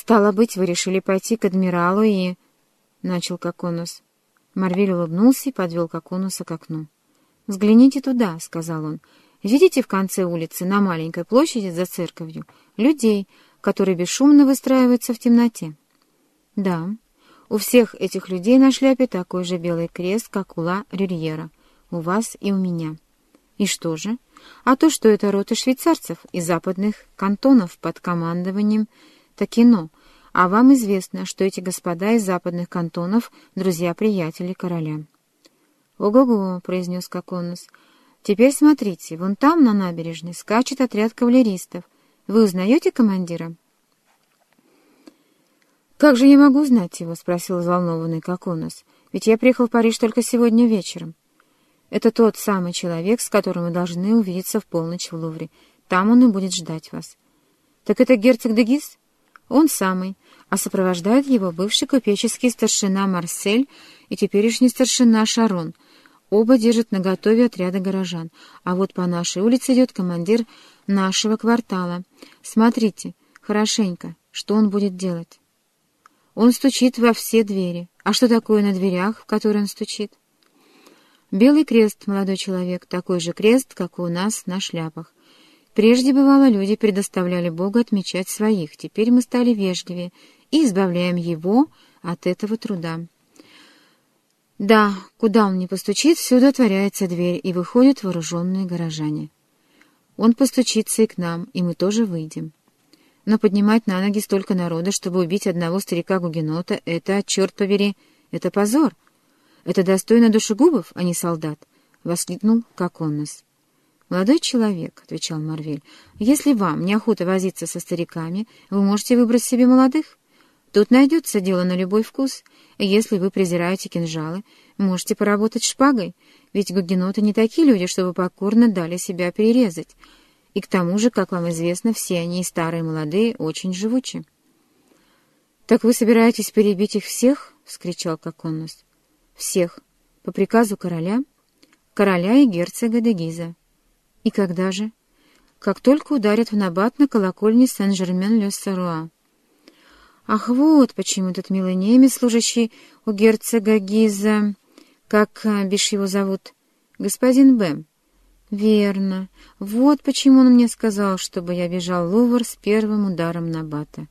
«Стало быть, вы решили пойти к адмиралу и...» — начал Коконус. Марвель улыбнулся и подвел Коконуса к окну. «Взгляните туда», — сказал он. «Видите в конце улицы, на маленькой площади за церковью, людей, которые бесшумно выстраиваются в темноте?» «Да, у всех этих людей на шляпе такой же белый крест, как у Ла Рюрьера, у вас и у меня». «И что же?» «А то, что это рота швейцарцев из западных кантонов под командованием Такино, а вам известно, что эти господа из западных кантонов — друзья-приятели короля». «Ого-го», — произнес Коконус. «Теперь смотрите, вон там, на набережной, скачет отряд кавалеристов. Вы узнаете командира?» «Как же я могу знать его?» — спросил взволнованный Коконус. «Ведь я приехал в Париж только сегодня вечером». «Это тот самый человек, с которым вы должны увидеться в полночь в Лувре. Там он и будет ждать вас». «Так это герцог де Гиз?» «Он самый а сопровождает его бывший купеческий старшина Марсель и теперешний старшина Шарон. Оба держат наготове отряда горожан, а вот по нашей улице идет командир нашего квартала. Смотрите, хорошенько, что он будет делать. Он стучит во все двери. А что такое на дверях, в которые он стучит? Белый крест, молодой человек, такой же крест, как и у нас на шляпах. Прежде, бывало, люди предоставляли Богу отмечать своих, теперь мы стали вежливее и избавляем его от этого труда. Да, куда он не постучит, всюду отворяется дверь, и выходят вооруженные горожане. Он постучится и к нам, и мы тоже выйдем. Но поднимать на ноги столько народа, чтобы убить одного старика-гугенота, это, черт побери, это позор. Это достойно душегубов, а не солдат, — воскликнул Коконнос. «Молодой человек», — отвечал Марвель, — «если вам неохота возиться со стариками, вы можете выбрать себе молодых. Тут найдется дело на любой вкус. Если вы презираете кинжалы, можете поработать шпагой, ведь гугеноты не такие люди, чтобы покорно дали себя перерезать. И к тому же, как вам известно, все они, старые и молодые, очень живучи. «Так вы собираетесь перебить их всех?» — вскричал Коконус. «Всех. По приказу короля?» «Короля и герцога де Гиза». «И когда же?» «Как только ударят в набат на колокольне Сен-Жермен-Ле-Саруа». Ах, вот почему этот милый немец, служащий у герцога Гиза, как, а, бишь его зовут, господин Бэм. Верно. Вот почему он мне сказал, чтобы я бежал Лувр с первым ударом на бата.